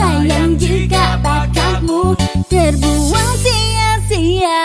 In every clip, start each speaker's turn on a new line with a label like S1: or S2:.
S1: Sayang jika bakatmu terbuang sia-sia.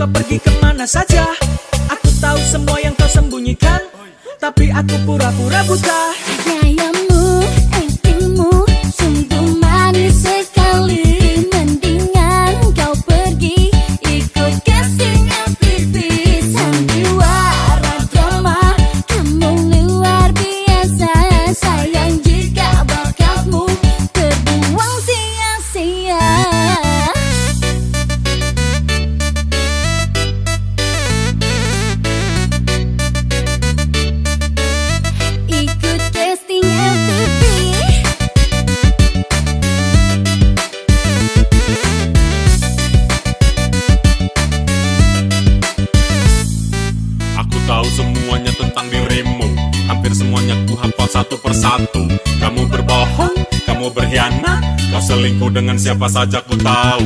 S1: kau
S2: pergi ke mana saja. Aku tahu semua yang kau sembunyikan Tapi aku pura-pura buta.
S3: Gayamu,
S1: semuanya ku hafal satu persatu. Kamu berbohong, kamu berkhianat Kau selingkuh dengan siapa saja ku tahu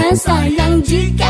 S3: kamu luar biasa Sayang jika bakatmu